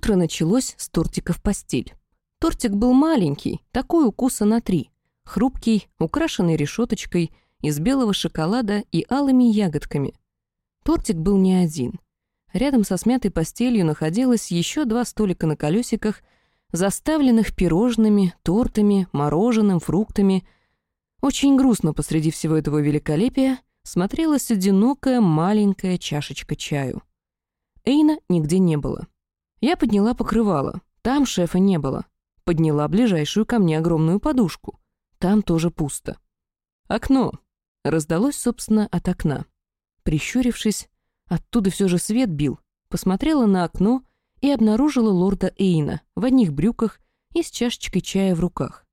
Утро началось с тортика в постель. Тортик был маленький, такой укуса на три, хрупкий, украшенный решеточкой из белого шоколада и алыми ягодками. Тортик был не один. Рядом со смятой постелью находилось еще два столика на колесиках, заставленных пирожными, тортами, мороженым, фруктами. Очень грустно посреди всего этого великолепия смотрелась одинокая маленькая чашечка чаю. Эйна нигде не было. Я подняла покрывало. Там шефа не было. Подняла ближайшую ко мне огромную подушку. Там тоже пусто. Окно. Раздалось, собственно, от окна. Прищурившись, оттуда все же свет бил. Посмотрела на окно и обнаружила лорда Эйна в одних брюках и с чашечкой чая в руках.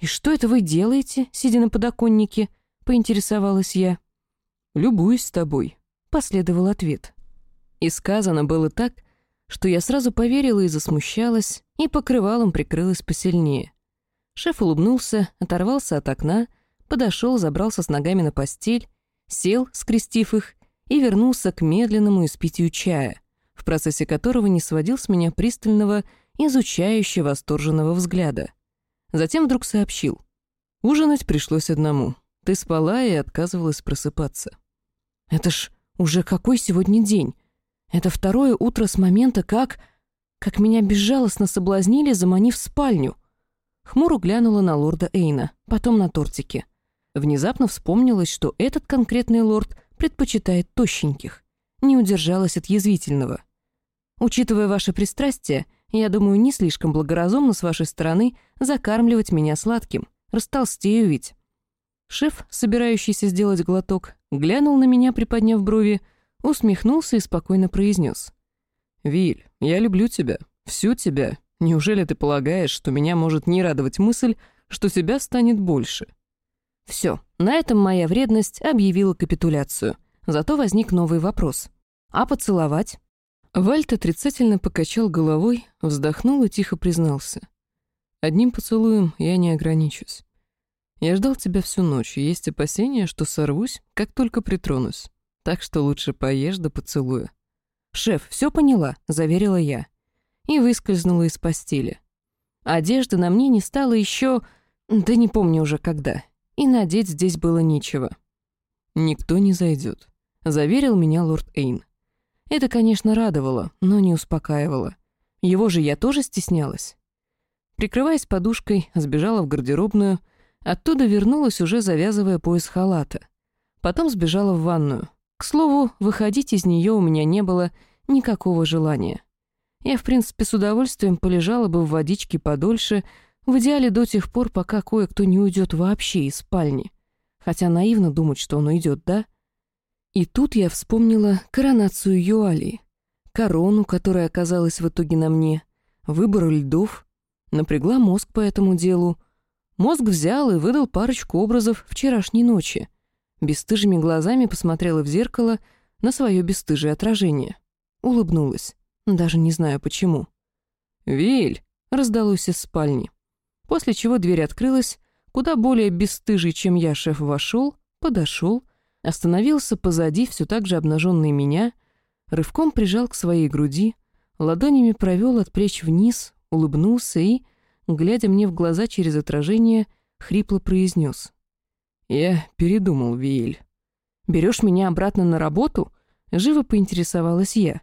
«И что это вы делаете, сидя на подоконнике?» — поинтересовалась я. «Любуюсь с тобой», — последовал ответ. И сказано было так, что я сразу поверила и засмущалась, и покрывалом прикрылась посильнее. Шеф улыбнулся, оторвался от окна, подошел, забрался с ногами на постель, сел, скрестив их, и вернулся к медленному испитию чая, в процессе которого не сводил с меня пристального, изучающего восторженного взгляда. Затем вдруг сообщил. «Ужинать пришлось одному. Ты спала и отказывалась просыпаться». «Это ж уже какой сегодня день? Это второе утро с момента, как... как меня безжалостно соблазнили, заманив в спальню. Хмуро глянула на лорда Эйна, потом на тортики. Внезапно вспомнилось, что этот конкретный лорд предпочитает тощеньких. Не удержалась от язвительного. Учитывая ваше пристрастие, я думаю, не слишком благоразумно с вашей стороны закармливать меня сладким. Растолстею ведь. Шеф, собирающийся сделать глоток, глянул на меня, приподняв брови, усмехнулся и спокойно произнес. «Виль, я люблю тебя, всю тебя. Неужели ты полагаешь, что меня может не радовать мысль, что тебя станет больше?» Все, на этом моя вредность объявила капитуляцию. Зато возник новый вопрос. «А поцеловать?» Вальт отрицательно покачал головой, вздохнул и тихо признался. «Одним поцелуем я не ограничусь. Я ждал тебя всю ночь, и есть опасения, что сорвусь, как только притронусь так что лучше поешь да поцелуя». «Шеф, все поняла», — заверила я. И выскользнула из постели. Одежды на мне не стало еще, да не помню уже когда, и надеть здесь было нечего. «Никто не зайдет», — заверил меня лорд Эйн. Это, конечно, радовало, но не успокаивало. Его же я тоже стеснялась. Прикрываясь подушкой, сбежала в гардеробную, оттуда вернулась, уже завязывая пояс халата. Потом сбежала в ванную. К слову, выходить из нее у меня не было никакого желания. Я, в принципе, с удовольствием полежала бы в водичке подольше, в идеале до тех пор, пока кое-кто не уйдет вообще из спальни. Хотя наивно думать, что он уйдет, да? И тут я вспомнила коронацию Юали, корону, которая оказалась в итоге на мне, выбор льдов, напрягла мозг по этому делу. Мозг взял и выдал парочку образов вчерашней ночи. Бестыжими глазами посмотрела в зеркало на свое бесстыжее отражение. Улыбнулась. Даже не знаю почему. «Виль!» — раздалось из спальни. После чего дверь открылась, куда более бесстыжий, чем я, шеф вошел, подошел, остановился позади все так же обнаженный меня, рывком прижал к своей груди, ладонями провел от плеч вниз, улыбнулся и, глядя мне в глаза через отражение, хрипло произнес. Я передумал, Виэль. Берешь меня обратно на работу? Живо поинтересовалась я.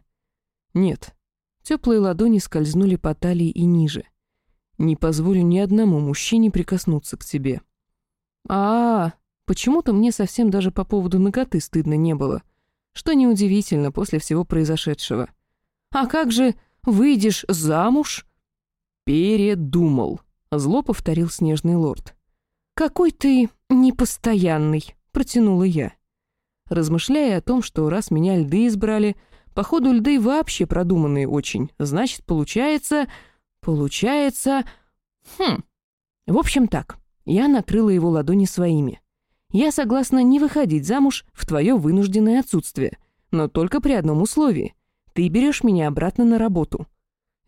Нет. Теплые ладони скользнули по талии и ниже. Не позволю ни одному мужчине прикоснуться к тебе. А, -а, -а почему-то мне совсем даже по поводу ноготы стыдно не было. Что неудивительно после всего произошедшего. А как же выйдешь замуж? Передумал, зло повторил снежный лорд. «Какой ты непостоянный», — протянула я. Размышляя о том, что раз меня льды избрали, походу льды вообще продуманные очень, значит, получается... Получается... Хм... В общем так, я накрыла его ладони своими. Я согласна не выходить замуж в твое вынужденное отсутствие, но только при одном условии. Ты берешь меня обратно на работу.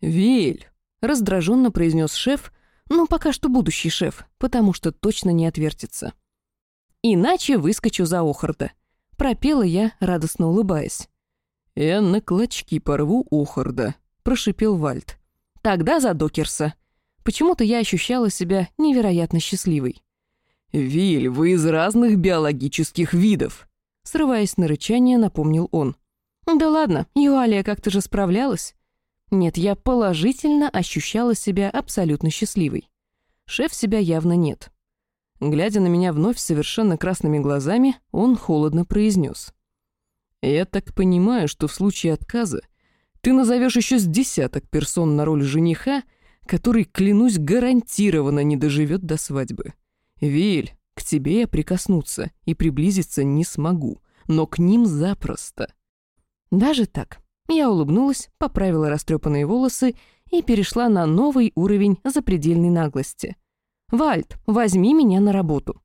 «Виль!» — раздраженно произнес шеф, ну, пока что будущий шеф, потому что точно не отвертится. Иначе выскочу за Охарда. Пропела я, радостно улыбаясь. «Я на клочки порву Охарда», — прошипел Вальт. «Тогда за Докерса». Почему-то я ощущала себя невероятно счастливой. «Виль, вы из разных биологических видов», — срываясь на рычание, напомнил он. «Да ладно, Юалия как-то же справлялась». Нет, я положительно ощущала себя абсолютно счастливой. Шеф себя явно нет. Глядя на меня вновь совершенно красными глазами, он холодно произнес. «Я так понимаю, что в случае отказа ты назовешь еще с десяток персон на роль жениха, который, клянусь, гарантированно не доживет до свадьбы. Виль, к тебе я прикоснуться и приблизиться не смогу, но к ним запросто». Даже так. Я улыбнулась, поправила растрепанные волосы и перешла на новый уровень запредельной наглости. «Вальд, возьми меня на работу».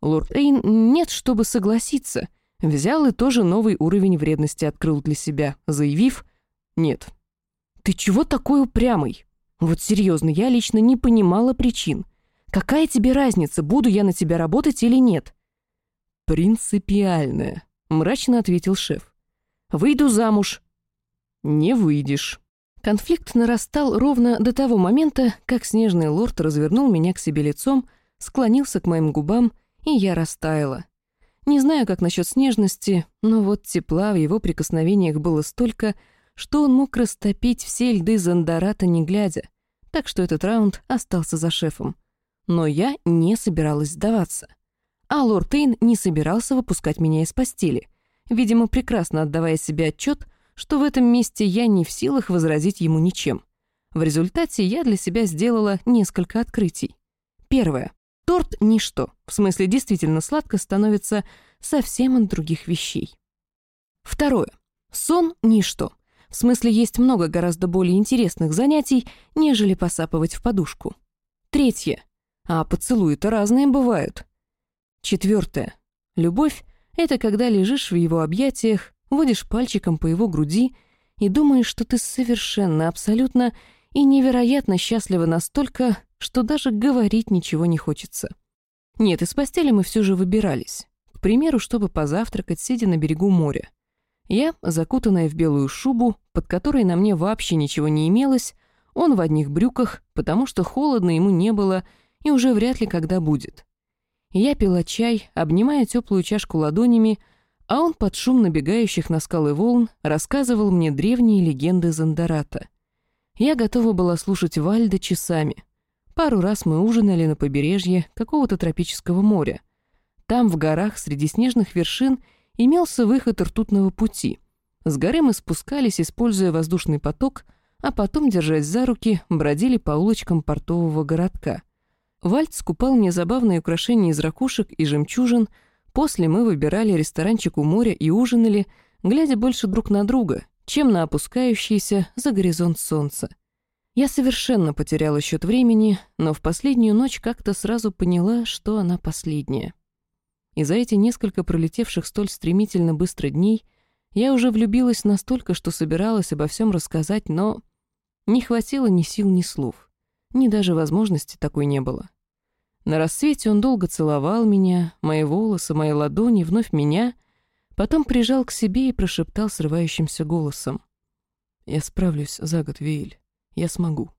Лорд Эйн нет, чтобы согласиться. Взял и тоже новый уровень вредности открыл для себя, заявив «нет». «Ты чего такой упрямый? Вот серьезно, я лично не понимала причин. Какая тебе разница, буду я на тебя работать или нет?» «Принципиальная», — мрачно ответил шеф. «Выйду замуж». «Не выйдешь». Конфликт нарастал ровно до того момента, как снежный лорд развернул меня к себе лицом, склонился к моим губам, и я растаяла. Не знаю, как насчет снежности, но вот тепла в его прикосновениях было столько, что он мог растопить все льды Зандарата не глядя, так что этот раунд остался за шефом. Но я не собиралась сдаваться. А лорд Эйн не собирался выпускать меня из постели, видимо, прекрасно отдавая себе отчет, что в этом месте я не в силах возразить ему ничем. В результате я для себя сделала несколько открытий. Первое. Торт — ничто, в смысле действительно сладко становится совсем от других вещей. Второе. Сон — ничто, в смысле есть много гораздо более интересных занятий, нежели посапывать в подушку. Третье. А поцелуи-то разные бывают. Четвертое. Любовь — это когда лежишь в его объятиях, водишь пальчиком по его груди и думаешь, что ты совершенно, абсолютно и невероятно счастлива настолько, что даже говорить ничего не хочется. Нет, из постели мы все же выбирались. К примеру, чтобы позавтракать, сидя на берегу моря. Я, закутанная в белую шубу, под которой на мне вообще ничего не имелось, он в одних брюках, потому что холодно ему не было и уже вряд ли когда будет. Я пила чай, обнимая теплую чашку ладонями, а он под шум набегающих на скалы волн рассказывал мне древние легенды Зандарата. Я готова была слушать Вальда часами. Пару раз мы ужинали на побережье какого-то тропического моря. Там, в горах, среди снежных вершин, имелся выход ртутного пути. С горы мы спускались, используя воздушный поток, а потом, держась за руки, бродили по улочкам портового городка. Вальд скупал мне забавные украшения из ракушек и жемчужин — После мы выбирали ресторанчик у моря и ужинали, глядя больше друг на друга, чем на опускающееся за горизонт солнца. Я совершенно потеряла счет времени, но в последнюю ночь как-то сразу поняла, что она последняя. И за эти несколько пролетевших столь стремительно быстро дней я уже влюбилась настолько, что собиралась обо всем рассказать, но не хватило ни сил, ни слов. Ни даже возможности такой не было. На рассвете он долго целовал меня, мои волосы, мои ладони, вновь меня, потом прижал к себе и прошептал срывающимся голосом. «Я справлюсь за год, Вейль. Я смогу.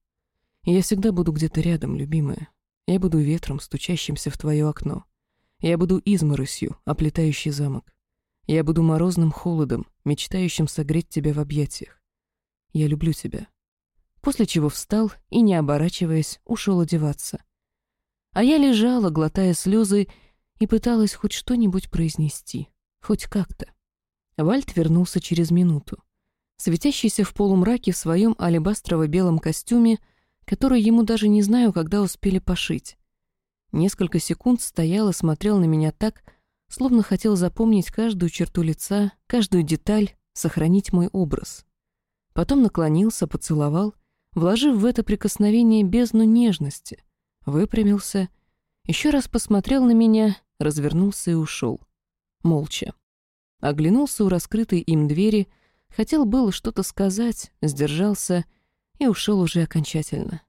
Я всегда буду где-то рядом, любимая. Я буду ветром, стучащимся в твое окно. Я буду изморосью, оплетающий замок. Я буду морозным холодом, мечтающим согреть тебя в объятиях. Я люблю тебя». После чего встал и, не оборачиваясь, ушел одеваться. А я лежала, глотая слезы, и пыталась хоть что-нибудь произнести, хоть как-то. Вальт вернулся через минуту. Светящийся в полумраке в своем алебастрово-белом костюме, который ему даже не знаю, когда успели пошить. Несколько секунд стоял и смотрел на меня так, словно хотел запомнить каждую черту лица, каждую деталь, сохранить мой образ. Потом наклонился, поцеловал, вложив в это прикосновение бездну нежности, выпрямился, еще раз посмотрел на меня, развернулся и ушел. Молча. Оглянулся у раскрытой им двери, хотел было что-то сказать, сдержался и ушел уже окончательно.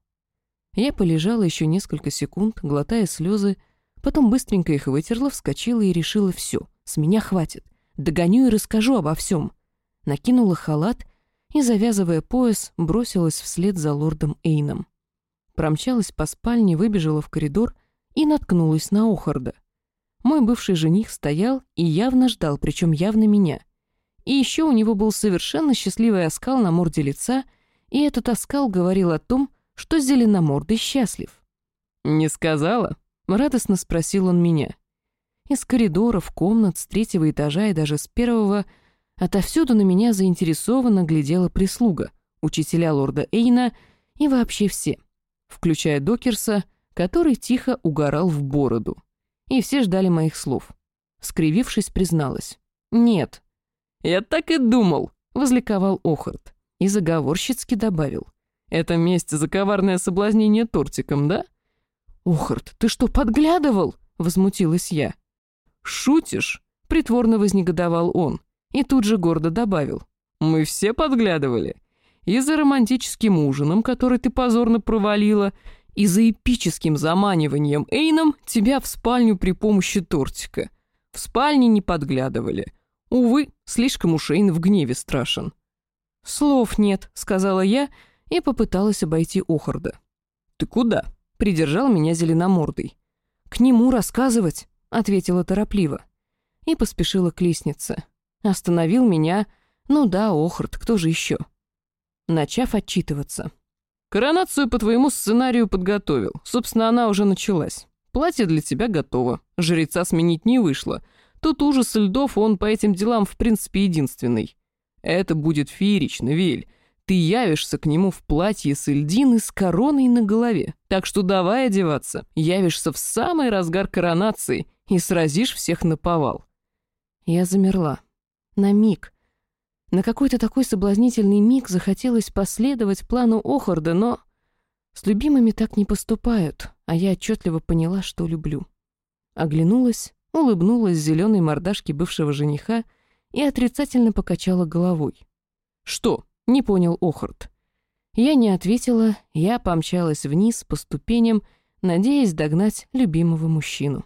Я полежала еще несколько секунд, глотая слезы, потом быстренько их вытерла, вскочила и решила все, с меня хватит, догоню и расскажу обо всем. Накинула халат и, завязывая пояс, бросилась вслед за лордом Эйном. Промчалась по спальне, выбежала в коридор и наткнулась на Охарда. Мой бывший жених стоял и явно ждал, причем явно меня. И еще у него был совершенно счастливый оскал на морде лица, и этот оскал говорил о том, что зеленомордый счастлив. «Не сказала?» — радостно спросил он меня. Из коридоров, комнат, с третьего этажа и даже с первого отовсюду на меня заинтересованно глядела прислуга, учителя лорда Эйна и вообще все, включая Докерса, который тихо угорал в бороду. И все ждали моих слов. Скривившись, призналась. «Нет». «Я так и думал», — возликовал Охарт. И заговорщицки добавил. «Это месть за коварное соблазнение тортиком, да?» «Охарт, ты что, подглядывал?» — возмутилась я. «Шутишь?» — притворно вознегодовал он. И тут же гордо добавил. «Мы все подглядывали. И за романтическим ужином, который ты позорно провалила, и за эпическим заманиванием Эйном тебя в спальню при помощи тортика. В спальне не подглядывали. Увы, слишком уж Эйн в гневе страшен». «Слов нет», — сказала я и попыталась обойти Охарда. «Ты куда?» — придержал меня зеленомордый. «К нему рассказывать», — ответила торопливо. И поспешила к лестнице. Остановил меня. Ну да, Охард, кто же еще? Начав отчитываться. «Коронацию по твоему сценарию подготовил. Собственно, она уже началась. Платье для тебя готово. Жреца сменить не вышло. Тут ужас льдов, он по этим делам в принципе единственный. Это будет феерично, Вель. Ты явишься к нему в платье с льдины с короной на голове. Так что давай одеваться. Явишься в самый разгар коронации и сразишь всех на повал. Я замерла. На миг. На какой-то такой соблазнительный миг захотелось последовать плану Охорда, но... С любимыми так не поступают, а я отчетливо поняла, что люблю. Оглянулась, улыбнулась зеленой мордашке бывшего жениха и отрицательно покачала головой. «Что?» — не понял Охорд. Я не ответила, я помчалась вниз по ступеням, надеясь догнать любимого мужчину.